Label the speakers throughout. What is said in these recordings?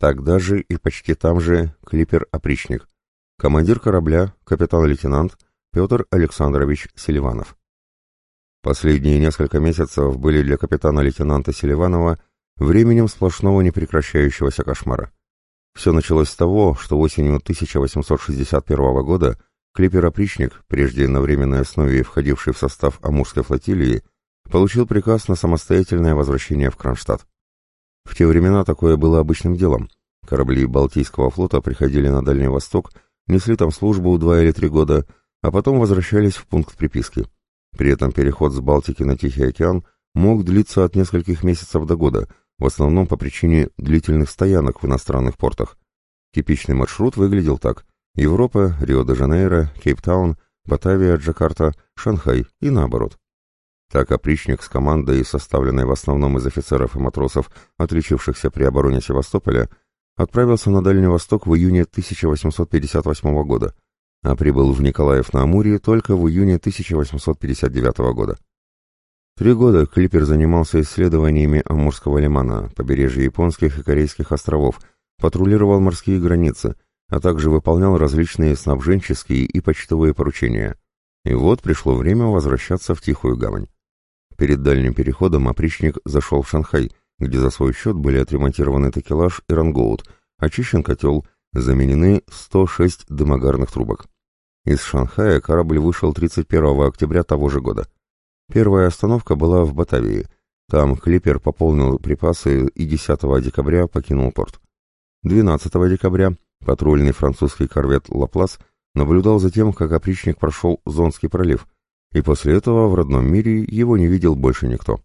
Speaker 1: Тогда же и почти там же клипер-опричник. Командир корабля, капитан-лейтенант Петр Александрович Селиванов. Последние несколько месяцев были для капитана-лейтенанта Селиванова временем сплошного непрекращающегося кошмара. Все началось с того, что осенью 1861 года клипер-опричник, прежде на временной основе входивший в состав Амурской флотилии, получил приказ на самостоятельное возвращение в Кронштадт. В те времена такое было обычным делом. Корабли Балтийского флота приходили на Дальний Восток, несли там службу два или три года, а потом возвращались в пункт приписки. При этом переход с Балтики на Тихий океан мог длиться от нескольких месяцев до года, в основном по причине длительных стоянок в иностранных портах. Типичный маршрут выглядел так. Европа, Рио-де-Жанейро, Кейптаун, Батавия, Джакарта, Шанхай и наоборот. Так опричник с командой, составленной в основном из офицеров и матросов, отличившихся при обороне Севастополя, отправился на Дальний Восток в июне 1858 года, а прибыл в Николаев на Амуре только в июне 1859 года. Три года Клипер занимался исследованиями Амурского лимана, побережья японских и корейских островов, патрулировал морские границы, а также выполнял различные снабженческие и почтовые поручения. И вот пришло время возвращаться в Тихую гавань. Перед дальним переходом опричник зашел в Шанхай, где за свой счет были отремонтированы такелаж и рангоут, очищен котел, заменены 106 дымогарных трубок. Из Шанхая корабль вышел 31 октября того же года. Первая остановка была в Батавии. Там клипер пополнил припасы и 10 декабря покинул порт. 12 декабря патрульный французский корвет «Лаплас» наблюдал за тем, как опричник прошел Зонский пролив – и после этого в родном мире его не видел больше никто.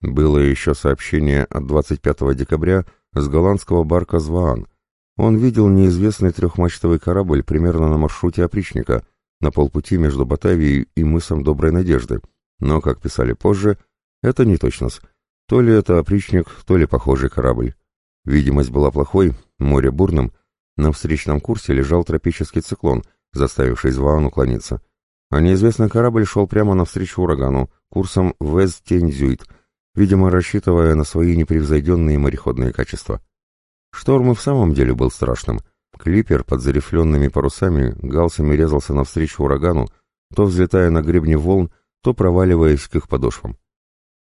Speaker 1: Было еще сообщение от 25 декабря с голландского барка «Зваан». Он видел неизвестный трехмачтовый корабль примерно на маршруте опричника, на полпути между Батавией и мысом Доброй Надежды, но, как писали позже, это не точно. То ли это опричник, то ли похожий корабль. Видимость была плохой, море бурным, на встречном курсе лежал тропический циклон, заставивший Зваан уклониться а неизвестный корабль шел прямо навстречу урагану, курсом Вест-Тензюит, видимо, рассчитывая на свои непревзойденные мореходные качества. Шторм и в самом деле был страшным. Клипер под зарифленными парусами галсами резался навстречу урагану, то взлетая на гребне волн, то проваливаясь к их подошвам.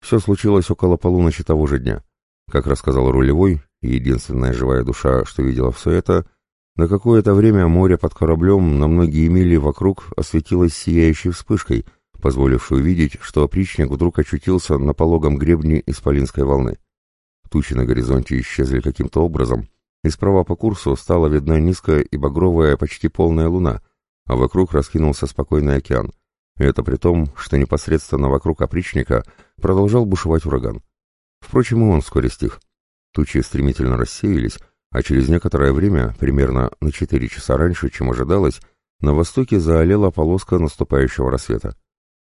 Speaker 1: Все случилось около полуночи того же дня. Как рассказал рулевой, единственная живая душа, что видела все это — на какое-то время море под кораблем на многие мили вокруг осветилось сияющей вспышкой, позволившей увидеть, что опричник вдруг очутился на пологом гребне исполинской волны. Тучи на горизонте исчезли каким-то образом, и справа по курсу стала видна низкая и багровая почти полная луна, а вокруг раскинулся спокойный океан. И это при том, что непосредственно вокруг опричника продолжал бушевать ураган. Впрочем, и он вскоре стих. Тучи стремительно рассеялись, а через некоторое время, примерно на 4 часа раньше, чем ожидалось, на востоке заолела полоска наступающего рассвета.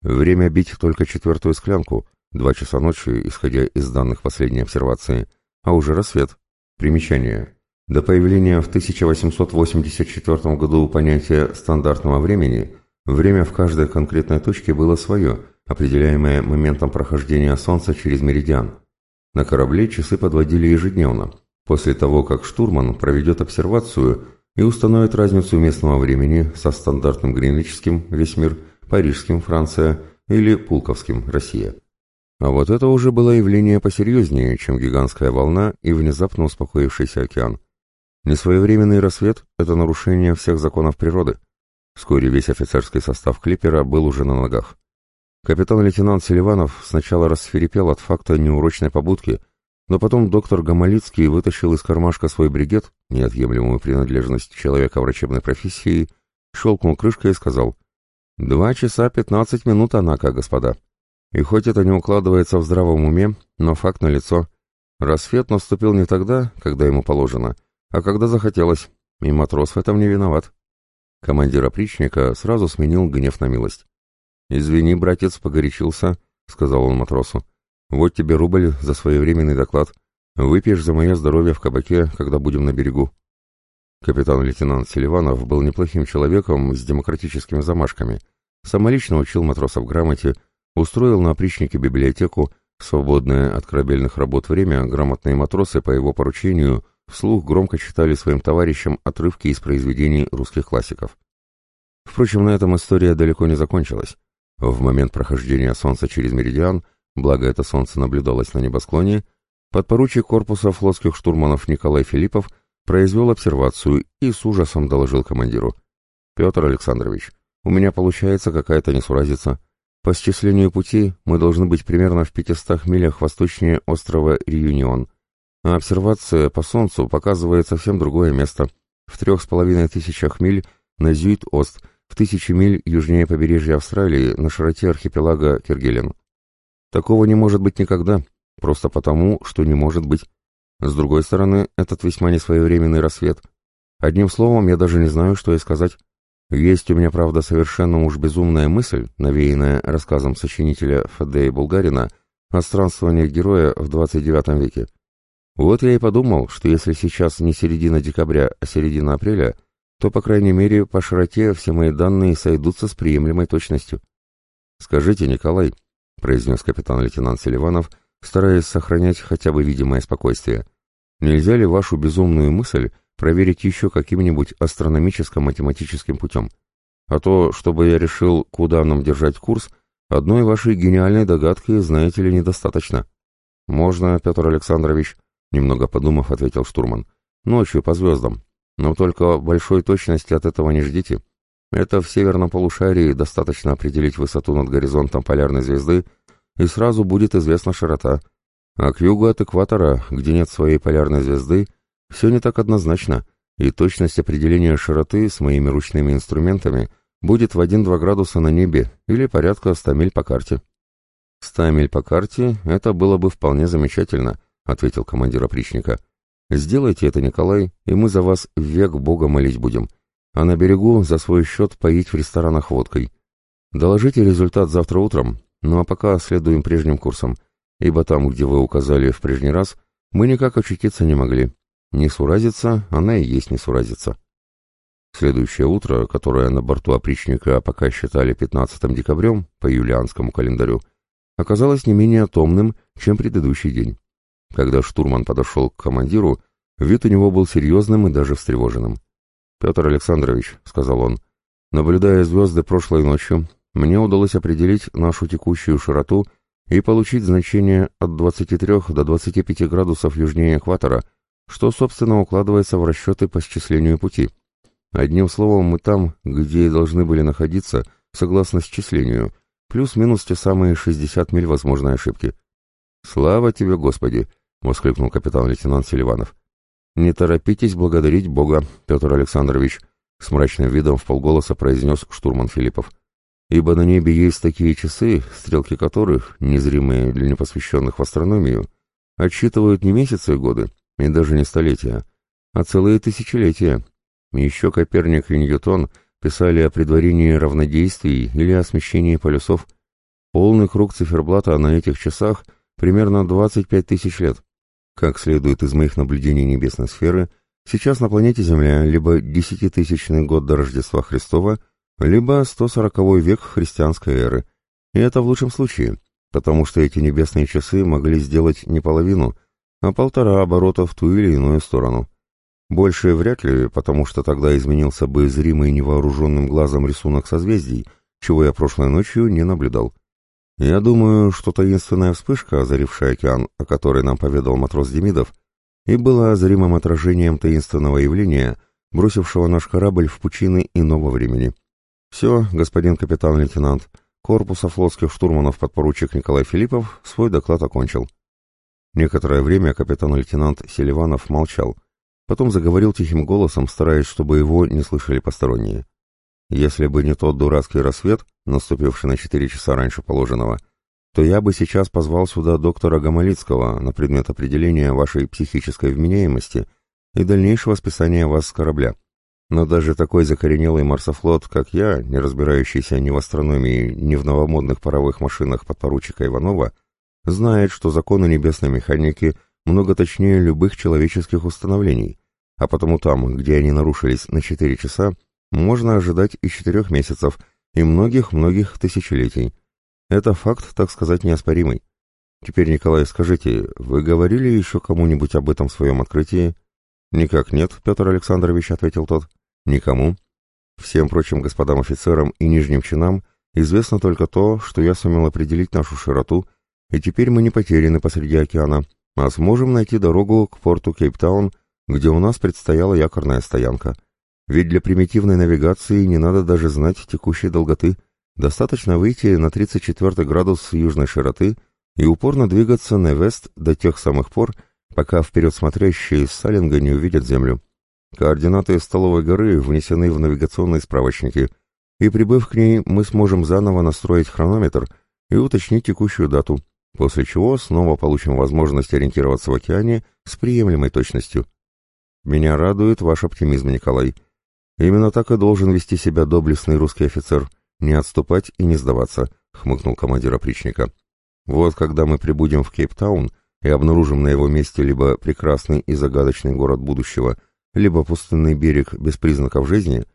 Speaker 1: Время бить только четвертую склянку, два часа ночи, исходя из данных последней обсервации, а уже рассвет. Примечание. До появления в 1884 году понятия стандартного времени, время в каждой конкретной точке было свое, определяемое моментом прохождения Солнца через меридиан. На корабле часы подводили ежедневно, после того, как штурман проведет обсервацию и установит разницу местного времени со стандартным гринвичским «Весь мир», парижским «Франция» или пулковским «Россия». А вот это уже было явление посерьезнее, чем гигантская волна и внезапно успокоившийся океан. Несвоевременный рассвет – это нарушение всех законов природы. Вскоре весь офицерский состав клипера был уже на ногах. Капитан-лейтенант Селиванов сначала расферепел от факта неурочной побудки, но потом доктор Гамалицкий вытащил из кармашка свой бригет, неотъемлемую принадлежность человека врачебной профессии, щелкнул крышкой и сказал «Два часа пятнадцать минут, Анака, господа. И хоть это не укладывается в здравом уме, но факт налицо. Рассвет наступил не тогда, когда ему положено, а когда захотелось, и матрос в этом не виноват». Командир опричника сразу сменил гнев на милость. «Извини, братец, погорячился», — сказал он матросу. Вот тебе рубль за своевременный доклад. Выпьешь за мое здоровье в кабаке, когда будем на берегу. Капитан-лейтенант Селиванов был неплохим человеком с демократическими замашками. Самолично учил матросов грамоте, устроил на опричнике библиотеку, свободное от корабельных работ время грамотные матросы по его поручению вслух громко читали своим товарищам отрывки из произведений русских классиков. Впрочем, на этом история далеко не закончилась. В момент прохождения Солнца через Меридиан, благо это Солнце наблюдалось на небосклоне, подпоручик корпуса флотских штурманов Николай Филиппов произвел обсервацию и с ужасом доложил командиру. «Петр Александрович, у меня получается какая-то несуразица. По счислению пути мы должны быть примерно в 500 милях восточнее острова Реюнион, а обсервация по Солнцу показывает совсем другое место, в трех с половиной тысячах миль на Зюит-Ост, в тысячи миль южнее побережья Австралии на широте архипелага Кергелен. Такого не может быть никогда, просто потому, что не может быть. С другой стороны, этот весьма несвоевременный рассвет. Одним словом, я даже не знаю, что и сказать. Есть у меня, правда, совершенно уж безумная мысль, навеянная рассказом сочинителя Фадея Булгарина о странствованиях героя в 29 веке. Вот я и подумал, что если сейчас не середина декабря, а середина апреля, то, по крайней мере, по широте все мои данные сойдутся с приемлемой точностью. «Скажите, Николай», — произнес капитан-лейтенант Селиванов, стараясь сохранять хотя бы видимое спокойствие. «Нельзя ли вашу безумную мысль проверить еще каким-нибудь астрономическо-математическим путем? А то, чтобы я решил, куда нам держать курс, одной вашей гениальной догадки, знаете ли, недостаточно». «Можно, Петр Александрович», — немного подумав, ответил штурман. «Ночью по звездам. Но только большой точности от этого не ждите. Это в северном полушарии достаточно определить высоту над горизонтом полярной звезды — и сразу будет известна широта. А к югу от экватора, где нет своей полярной звезды, все не так однозначно, и точность определения широты с моими ручными инструментами будет в 1-2 градуса на небе или порядка 100 миль по карте. «Ста миль по карте — это было бы вполне замечательно», — ответил командир опричника. «Сделайте это, Николай, и мы за вас век Бога молить будем, а на берегу за свой счет поить в ресторанах водкой. Доложите результат завтра утром, ну а пока следуем прежним курсом, ибо там, где вы указали в прежний раз, мы никак очутиться не могли. Не суразиться, она и есть не суразиться. Следующее утро, которое на борту опричника пока считали 15 декабрем по юлианскому календарю, оказалось не менее томным, чем предыдущий день. Когда штурман подошел к командиру, вид у него был серьезным и даже встревоженным. «Петр Александрович», — сказал он, — «наблюдая звезды прошлой ночью, мне удалось определить нашу текущую широту и получить значение от 23 до 25 градусов южнее экватора, что, собственно, укладывается в расчеты по счислению пути. Одним словом, мы там, где и должны были находиться, согласно счислению, плюс-минус те самые 60 миль возможной ошибки. «Слава тебе, Господи!» — воскликнул капитан-лейтенант Селиванов. «Не торопитесь благодарить Бога, Петр Александрович», — с мрачным видом в полголоса произнес штурман Филиппов ибо на небе есть такие часы, стрелки которых, незримые для непосвященных в астрономию, отсчитывают не месяцы и годы, и даже не столетия, а целые тысячелетия. Еще Коперник и Ньютон писали о предварении равнодействий или о смещении полюсов. Полный круг циферблата на этих часах примерно 25 тысяч лет. Как следует из моих наблюдений небесной сферы, сейчас на планете Земля либо десятитысячный год до Рождества Христова – либо 140 век христианской эры. И это в лучшем случае, потому что эти небесные часы могли сделать не половину, а полтора оборота в ту или иную сторону. Больше вряд ли, потому что тогда изменился бы зримый невооруженным глазом рисунок созвездий, чего я прошлой ночью не наблюдал. Я думаю, что таинственная вспышка, озарившая океан, о которой нам поведал матрос Демидов, и была зримым отражением таинственного явления, бросившего наш корабль в пучины иного времени. «Все, господин капитан-лейтенант, корпуса флотских штурманов подпоручик Николай Филиппов свой доклад окончил». Некоторое время капитан-лейтенант Селиванов молчал, потом заговорил тихим голосом, стараясь, чтобы его не слышали посторонние. «Если бы не тот дурацкий рассвет, наступивший на четыре часа раньше положенного, то я бы сейчас позвал сюда доктора Гамалицкого на предмет определения вашей психической вменяемости и дальнейшего списания вас с корабля. Но даже такой закоренелый марсофлот, как я, не разбирающийся ни в астрономии, ни в новомодных паровых машинах подпоручика Иванова, знает, что законы небесной механики много точнее любых человеческих установлений, а потому там, где они нарушились на 4 часа, можно ожидать и 4 месяцев, и многих-многих тысячелетий. Это факт, так сказать, неоспоримый. Теперь, Николай, скажите, вы говорили еще кому-нибудь об этом своем открытии? «Никак нет, Петр Александрович», — ответил тот. «Никому. Всем прочим господам офицерам и нижним чинам известно только то, что я сумел определить нашу широту, и теперь мы не потеряны посреди океана, а сможем найти дорогу к порту Кейптаун, где у нас предстояла якорная стоянка. Ведь для примитивной навигации не надо даже знать текущей долготы. Достаточно выйти на 34 градус южной широты и упорно двигаться на вест до тех самых пор, пока вперед смотрящие из Салинга не увидят землю. Координаты столовой горы внесены в навигационные справочники, и прибыв к ней, мы сможем заново настроить хронометр и уточнить текущую дату, после чего снова получим возможность ориентироваться в океане с приемлемой точностью. Меня радует ваш оптимизм, Николай. Именно так и должен вести себя доблестный русский офицер, не отступать и не сдаваться, хмыкнул командир опричника. Вот когда мы прибудем в Кейптаун, и обнаружим на его месте либо прекрасный и загадочный город будущего, либо пустынный берег без признаков жизни,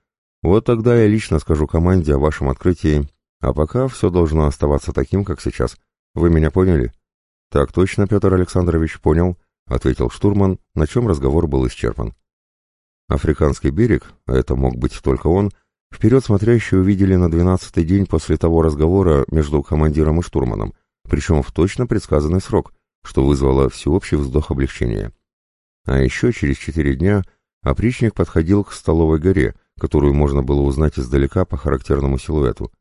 Speaker 1: вот тогда я лично скажу команде о вашем открытии, а пока все должно оставаться таким, как сейчас. Вы меня поняли? Так точно, Петр Александрович, понял, ответил штурман, на чем разговор был исчерпан. Африканский берег, а это мог быть только он, вперед смотрящие увидели на двенадцатый день после того разговора между командиром и штурманом, причем в точно предсказанный срок — что вызвало всеобщий вздох облегчения. А еще через четыре дня опричник подходил к столовой горе, которую можно было узнать издалека по характерному силуэту.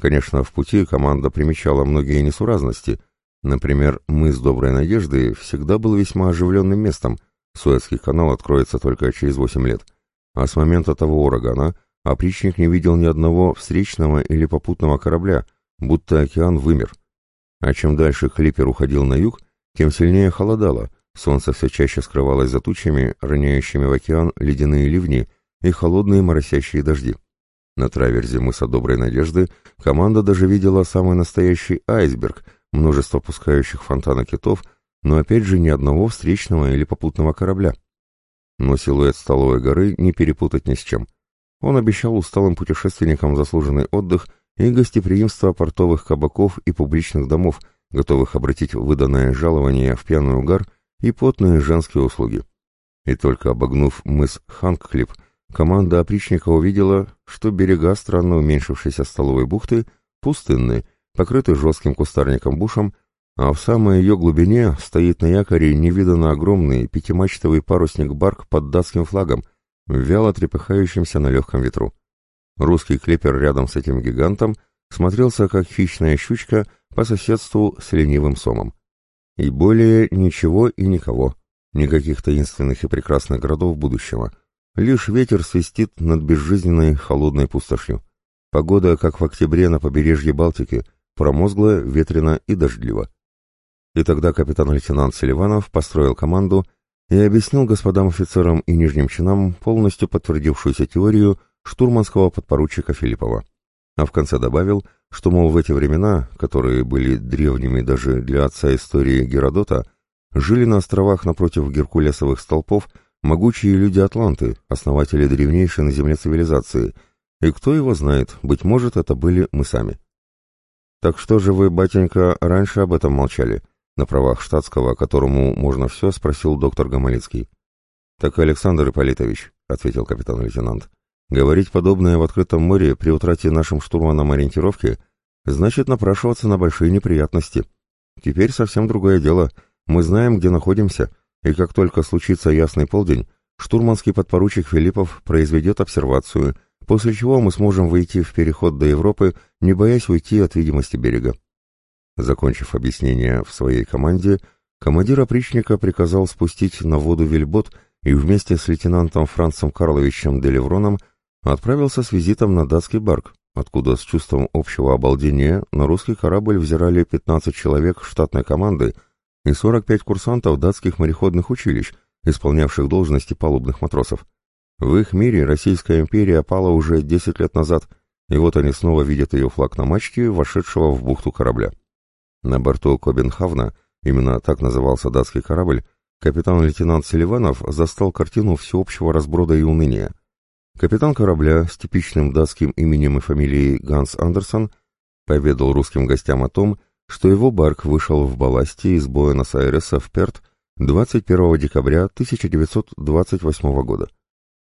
Speaker 1: Конечно, в пути команда примечала многие несуразности. Например, мыс Доброй Надежды всегда был весьма оживленным местом, Суэцкий канал откроется только через восемь лет. А с момента того урагана опричник не видел ни одного встречного или попутного корабля, будто океан вымер. А чем дальше клипер уходил на юг, тем сильнее холодало, солнце все чаще скрывалось за тучами, роняющими в океан ледяные ливни и холодные моросящие дожди. На траверзе мыса Доброй Надежды команда даже видела самый настоящий айсберг, множество пускающих фонтана китов, но опять же ни одного встречного или попутного корабля. Но силуэт столовой горы не перепутать ни с чем. Он обещал усталым путешественникам заслуженный отдых и гостеприимство портовых кабаков и публичных домов – готовых обратить выданное жалование в пьяный угар и потные женские услуги. И только обогнув мыс Ханкклип, команда опричника увидела, что берега странно уменьшившейся столовой бухты пустынны, покрыты жестким кустарником бушем, а в самой ее глубине стоит на якоре невиданно огромный пятимачтовый парусник-барк под датским флагом, вяло трепыхающимся на легком ветру. Русский клипер рядом с этим гигантом смотрелся как хищная щучка по соседству с ленивым сомом. И более ничего и никого, никаких таинственных и прекрасных городов будущего. Лишь ветер свистит над безжизненной холодной пустошью. Погода, как в октябре на побережье Балтики, промозглая, ветрено и дождливо. И тогда капитан-лейтенант Селиванов построил команду и объяснил господам офицерам и нижним чинам полностью подтвердившуюся теорию штурманского подпоручика Филиппова а в конце добавил, что, мол, в эти времена, которые были древними даже для отца истории Геродота, жили на островах напротив геркулесовых столпов могучие люди Атланты, основатели древнейшей на Земле цивилизации, и кто его знает, быть может, это были мы сами. «Так что же вы, батенька, раньше об этом молчали?» На правах штатского, которому можно все, спросил доктор Гамалицкий. «Так, Александр Ипполитович», — ответил капитан-лейтенант, — Говорить подобное в открытом море при утрате нашим штурманам ориентировки значит напрашиваться на большие неприятности. Теперь совсем другое дело. Мы знаем, где находимся, и как только случится ясный полдень, штурманский подпоручик Филиппов произведет обсервацию, после чего мы сможем выйти в переход до Европы, не боясь уйти от видимости берега. Закончив объяснение в своей команде, командир опричника приказал спустить на воду вельбот и вместе с лейтенантом Францем Карловичем Делевроном отправился с визитом на датский барк, откуда с чувством общего обалдения на русский корабль взирали 15 человек штатной команды и 45 курсантов датских мореходных училищ, исполнявших должности палубных матросов. В их мире Российская империя пала уже 10 лет назад, и вот они снова видят ее флаг на мачте, вошедшего в бухту корабля. На борту Кобенхавна, именно так назывался датский корабль, капитан-лейтенант Селиванов застал картину всеобщего разброда и уныния. Капитан корабля с типичным датским именем и фамилией Ганс Андерсон поведал русским гостям о том, что его барк вышел в балласте из Буэнос-Айреса в Перт 21 декабря 1928 года.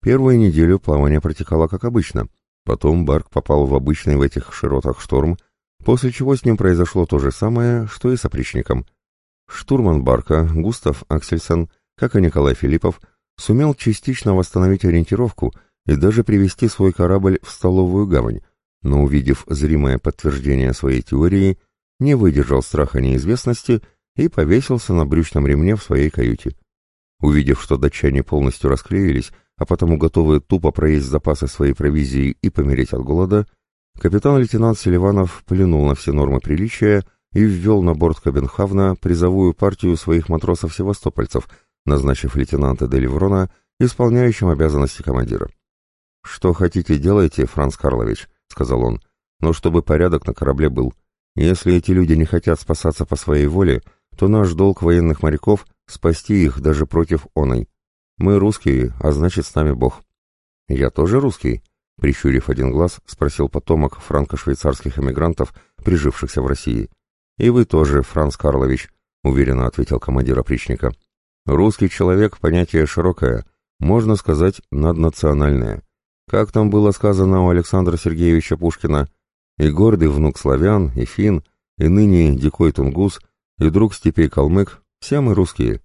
Speaker 1: Первую неделю плавание протекало как обычно, потом Барк попал в обычный в этих широтах шторм, после чего с ним произошло то же самое, что и с опричником. Штурман Барка, Густав Аксельсон, как и Николай Филиппов, сумел частично восстановить ориентировку и даже привести свой корабль в столовую гавань, но, увидев зримое подтверждение своей теории, не выдержал страха неизвестности и повесился на брючном ремне в своей каюте. Увидев, что датчане полностью расклеились, а потому готовы тупо проесть запасы своей провизии и помереть от голода, капитан-лейтенант Селиванов плюнул на все нормы приличия и ввел на борт Кабенхавна призовую партию своих матросов-севастопольцев, назначив лейтенанта Деливрона исполняющим обязанности командира. «Что хотите, делайте, Франц Карлович», — сказал он, — «но чтобы порядок на корабле был. Если эти люди не хотят спасаться по своей воле, то наш долг военных моряков — спасти их даже против оной. Мы русские, а значит, с нами Бог». «Я тоже русский?» — прищурив один глаз, спросил потомок франко-швейцарских эмигрантов, прижившихся в России. «И вы тоже, Франц Карлович», — уверенно ответил командир опричника. «Русский человек — понятие широкое, можно сказать, наднациональное. Как там было сказано у Александра Сергеевича Пушкина, и гордый внук славян, и фин, и ныне дикой тунгус, и друг степей калмык, все мы русские».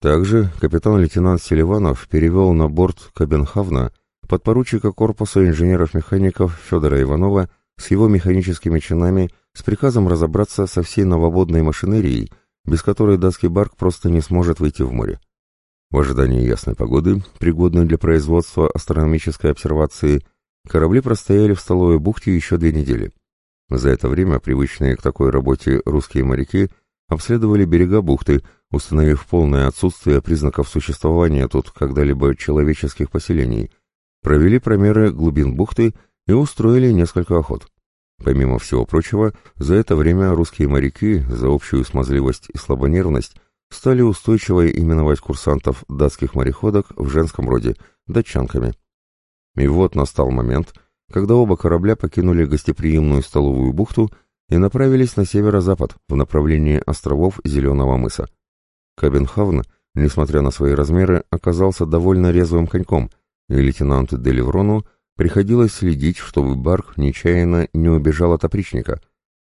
Speaker 1: Также капитан-лейтенант Селиванов перевел на борт Кабенхавна подпоручика корпуса инженеров-механиков Федора Иванова с его механическими чинами с приказом разобраться со всей новободной машинерией, без которой датский барк просто не сможет выйти в море. В ожидании ясной погоды, пригодной для производства астрономической обсервации, корабли простояли в столовой бухте еще две недели. За это время привычные к такой работе русские моряки обследовали берега бухты, установив полное отсутствие признаков существования тут когда-либо человеческих поселений, провели промеры глубин бухты и устроили несколько охот. Помимо всего прочего, за это время русские моряки за общую смазливость и слабонервность стали устойчиво именовать курсантов датских мореходок в женском роде датчанками. И вот настал момент, когда оба корабля покинули гостеприимную столовую бухту и направились на северо-запад в направлении островов Зеленого мыса. Кабенхавн, несмотря на свои размеры, оказался довольно резвым коньком, и лейтенанту Деливрону приходилось следить, чтобы Барк нечаянно не убежал от опричника.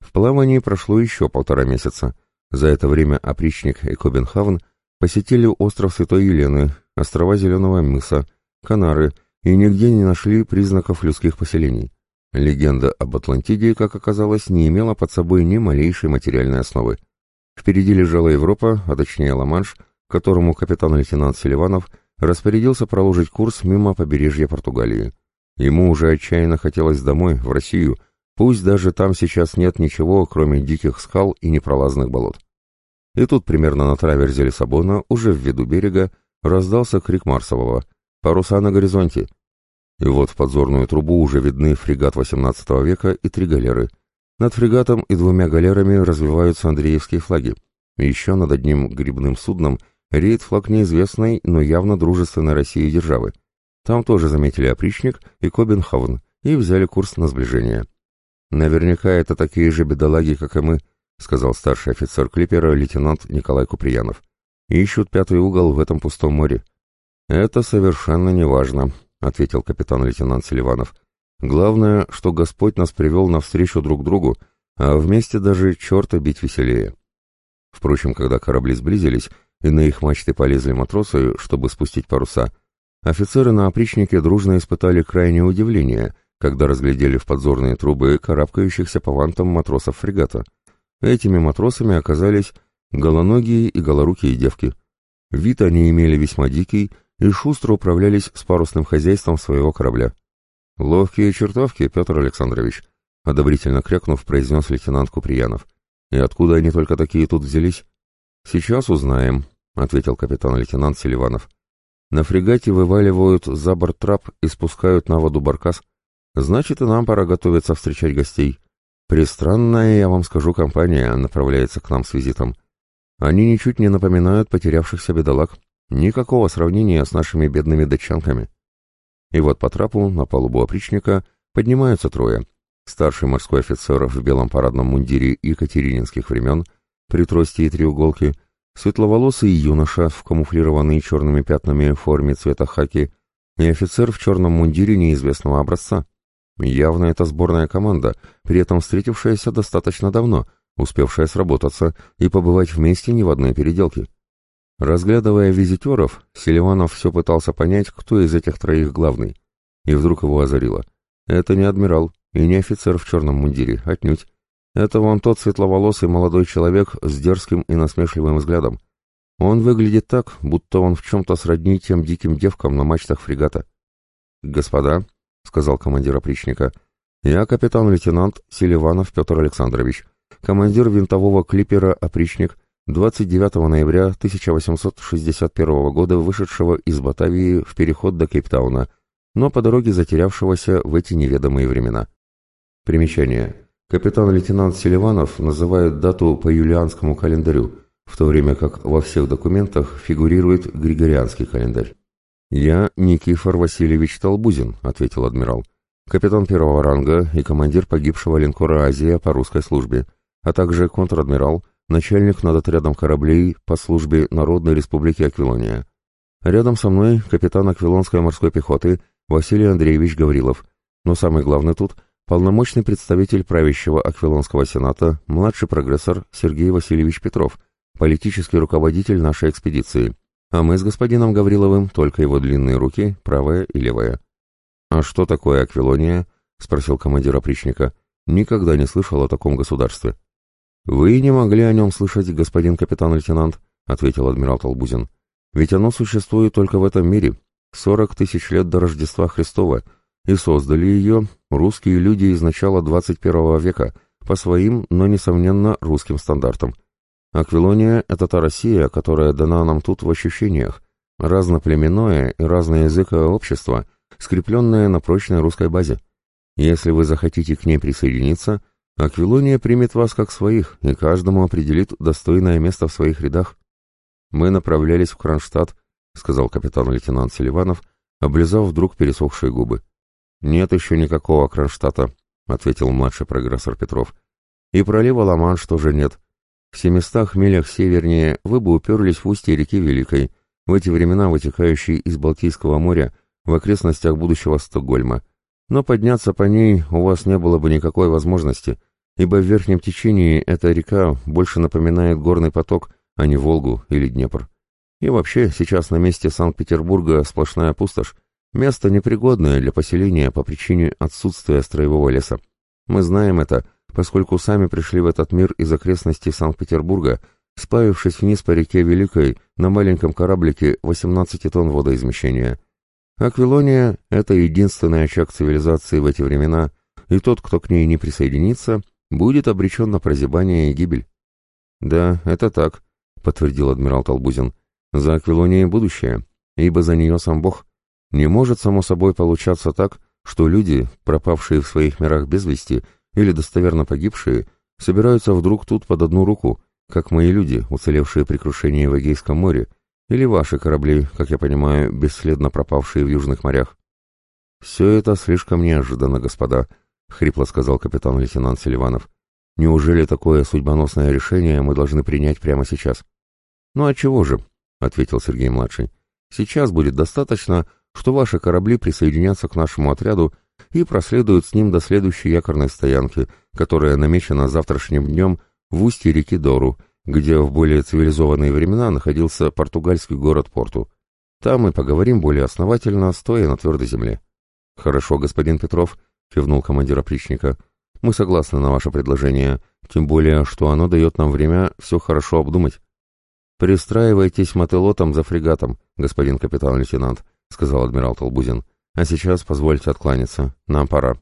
Speaker 1: В плавании прошло еще полтора месяца. За это время опричник и Кобенхавн посетили остров Святой Елены, острова Зеленого мыса, Канары и нигде не нашли признаков людских поселений. Легенда об Атлантиде, как оказалось, не имела под собой ни малейшей материальной основы. Впереди лежала Европа, а точнее Ла-Манш, которому капитан-лейтенант Селиванов распорядился проложить курс мимо побережья Португалии. Ему уже отчаянно хотелось домой, в Россию, пусть даже там сейчас нет ничего, кроме диких скал и непролазных болот. И тут примерно на траверзе Лиссабона, уже в виду берега, раздался крик Марсового «Паруса на горизонте!» И вот в подзорную трубу уже видны фрегат XVIII века и три галеры. Над фрегатом и двумя галерами развиваются Андреевские флаги. Еще над одним грибным судном реет флаг неизвестной, но явно дружественной России державы. Там тоже заметили опричник и Кобенхавн и взяли курс на сближение. «Наверняка это такие же бедолаги, как и мы», — сказал старший офицер клипера лейтенант Николай Куприянов. «Ищут пятый угол в этом пустом море». «Это совершенно неважно», — ответил капитан-лейтенант Селиванов. «Главное, что Господь нас привел навстречу друг другу, а вместе даже черта бить веселее». Впрочем, когда корабли сблизились, и на их мачты полезли матросы, чтобы спустить паруса, офицеры на опричнике дружно испытали крайнее удивление, когда разглядели в подзорные трубы карабкающихся по вантам матросов фрегата. Этими матросами оказались голоногие и голорукие девки. Вид они имели весьма дикий, и шустро управлялись с парусным хозяйством своего корабля. «Ловкие чертовки, Петр Александрович», — одобрительно крякнув, произнес лейтенант Куприянов. «И откуда они только такие тут взялись?» «Сейчас узнаем», — ответил капитан-лейтенант Селиванов. «На фрегате вываливают за борт трап и спускают на воду баркас. Значит, и нам пора готовиться встречать гостей. Пристранная, я вам скажу, компания направляется к нам с визитом. Они ничуть не напоминают потерявшихся бедолаг, Никакого сравнения с нашими бедными датчанками. И вот по трапу на палубу опричника поднимаются трое. Старший морской офицер в белом парадном мундире екатерининских времен, при трости и треуголке, светловолосый юноша в камуфлированной черными пятнами форме цвета хаки и офицер в черном мундире неизвестного образца. Явно это сборная команда, при этом встретившаяся достаточно давно, успевшая сработаться и побывать вместе не в одной переделке. Разглядывая визитеров, Селиванов все пытался понять, кто из этих троих главный. И вдруг его озарило. Это не адмирал и не офицер в черном мундире, отнюдь. Это вон тот светловолосый молодой человек с дерзким и насмешливым взглядом. Он выглядит так, будто он в чем-то сродни тем диким девкам на мачтах фрегата. «Господа», — сказал командир опричника, — «я капитан-лейтенант Селиванов Петр Александрович, командир винтового клипера «Опричник», 29 ноября 1861 года вышедшего из Батавии в переход до Кейптауна, но по дороге затерявшегося в эти неведомые времена. Примечание. Капитан-лейтенант Селиванов называет дату по юлианскому календарю, в то время как во всех документах фигурирует григорианский календарь. «Я Никифор Васильевич Толбузин», — ответил адмирал, «капитан первого ранга и командир погибшего линкора «Азия» по русской службе, а также контр-адмирал, начальник над отрядом кораблей по службе Народной Республики Аквилония. Рядом со мной капитан Аквилонской морской пехоты Василий Андреевич Гаврилов, но самый главный тут — полномочный представитель правящего Аквилонского сената, младший прогрессор Сергей Васильевич Петров, политический руководитель нашей экспедиции, а мы с господином Гавриловым только его длинные руки, правая и левая. «А что такое Аквилония?» — спросил командир опричника. «Никогда не слышал о таком государстве». «Вы не могли о нем слышать, господин капитан-лейтенант», — ответил адмирал Толбузин. «Ведь оно существует только в этом мире. Сорок тысяч лет до Рождества Христова — и создали ее русские люди из начала 21 века по своим, но, несомненно, русским стандартам. Аквилония — это та Россия, которая дана нам тут в ощущениях, разноплеменное и разноязыкое общество, скрепленное на прочной русской базе. Если вы захотите к ней присоединиться, Аквилония примет вас как своих и каждому определит достойное место в своих рядах. Мы направлялись в Кронштадт, — сказал капитан-лейтенант Селиванов, облизав вдруг пересохшие губы. «Нет еще никакого Кронштадта», — ответил младший прогрессор Петров. «И пролива Ла-Манш тоже нет. В семистах милях севернее вы бы уперлись в устье реки Великой, в эти времена вытекающей из Балтийского моря в окрестностях будущего Стокгольма. Но подняться по ней у вас не было бы никакой возможности, ибо в верхнем течении эта река больше напоминает горный поток, а не Волгу или Днепр. И вообще, сейчас на месте Санкт-Петербурга сплошная пустошь, Место непригодное для поселения по причине отсутствия строевого леса. Мы знаем это, поскольку сами пришли в этот мир из окрестностей Санкт-Петербурга, сплавившись вниз по реке Великой на маленьком кораблике 18 тонн водоизмещения. Аквилония — это единственный очаг цивилизации в эти времена, и тот, кто к ней не присоединится, будет обречен на прозябание и гибель. «Да, это так», — подтвердил адмирал Толбузин. «За Аквилонией будущее, ибо за нее сам Бог. Не может, само собой, получаться так, что люди, пропавшие в своих мирах без вести или достоверно погибшие, собираются вдруг тут под одну руку, как мои люди, уцелевшие при крушении в Эгейском море, или ваши корабли, как я понимаю, бесследно пропавшие в южных морях. «Все это слишком неожиданно, господа», — хрипло сказал капитан-лейтенант Селиванов. «Неужели такое судьбоносное решение мы должны принять прямо сейчас?» «Ну а чего же?» — ответил Сергей-младший. «Сейчас будет достаточно, что ваши корабли присоединятся к нашему отряду и проследуют с ним до следующей якорной стоянки, которая намечена завтрашним днем в устье реки Дору, где в более цивилизованные времена находился португальский город Порту. Там мы поговорим более основательно, стоя на твердой земле. «Хорошо, господин Петров», — кивнул командир опричника. «Мы согласны на ваше предложение, тем более, что оно дает нам время все хорошо обдумать». «Пристраивайтесь мотылотом за фрегатом, господин капитан-лейтенант», — сказал адмирал Толбузин. «А сейчас позвольте откланяться. Нам пора».